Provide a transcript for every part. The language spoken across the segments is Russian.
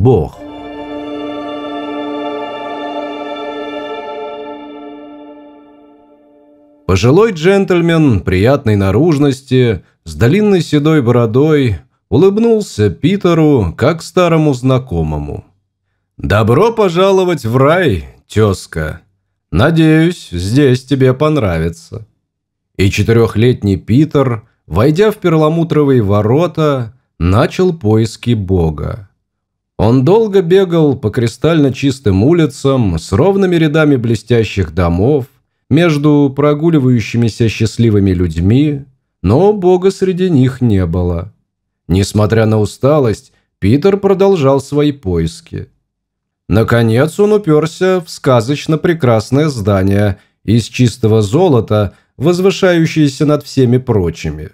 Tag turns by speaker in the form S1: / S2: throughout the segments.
S1: Бог. Пожилой джентльмен приятной наружности, с длинной седой бородой, улыбнулся Питеру, как старому знакомому. «Добро пожаловать в рай, тезка. Надеюсь, здесь тебе понравится». И четырехлетний Питер, войдя в перламутровые ворота, начал поиски Бога. Он долго бегал по кристально чистым улицам с ровными рядами блестящих домов, между прогуливающимися счастливыми людьми, но Бога среди них не было. Несмотря на усталость, Питер продолжал свои поиски. Наконец он уперся в сказочно прекрасное здание из чистого золота, возвышающееся над всеми прочими.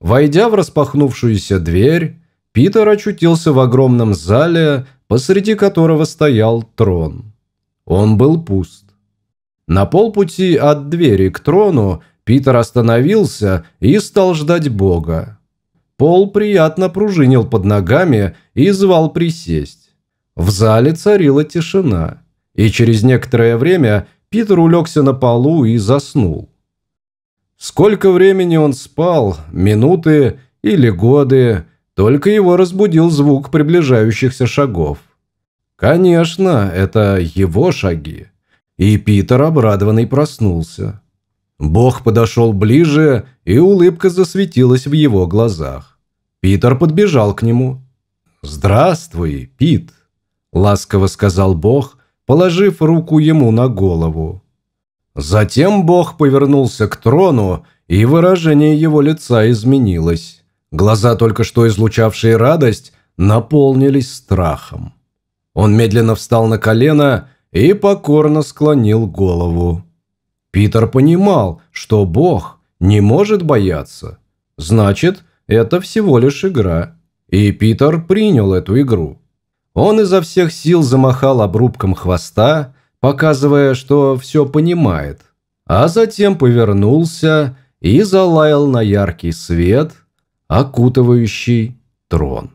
S1: Войдя в распахнувшуюся дверь, Питер очутился в огромном зале, посреди которого стоял трон. Он был пуст. На полпути от двери к трону Питер остановился и стал ждать Бога. Пол приятно пружинил под ногами и звал присесть. В зале царила тишина, и через некоторое время Питер улегся на полу и заснул. Сколько времени он спал, минуты или годы, только его разбудил звук приближающихся шагов. Конечно, это его шаги. И Питер, обрадованный, проснулся. Бог подошел ближе, и улыбка засветилась в его глазах. Питер подбежал к нему. «Здравствуй, Пит», – ласково сказал Бог, положив руку ему на голову. Затем Бог повернулся к трону, и выражение его лица изменилось. Глаза, только что излучавшие радость, наполнились страхом. Он медленно встал на колено и покорно склонил голову. Питер понимал, что Бог не может бояться. Значит, это всего лишь игра. И Питер принял эту игру. Он изо всех сил замахал обрубком хвоста, показывая, что все понимает, а затем повернулся и залаял на яркий свет, окутывающий трон.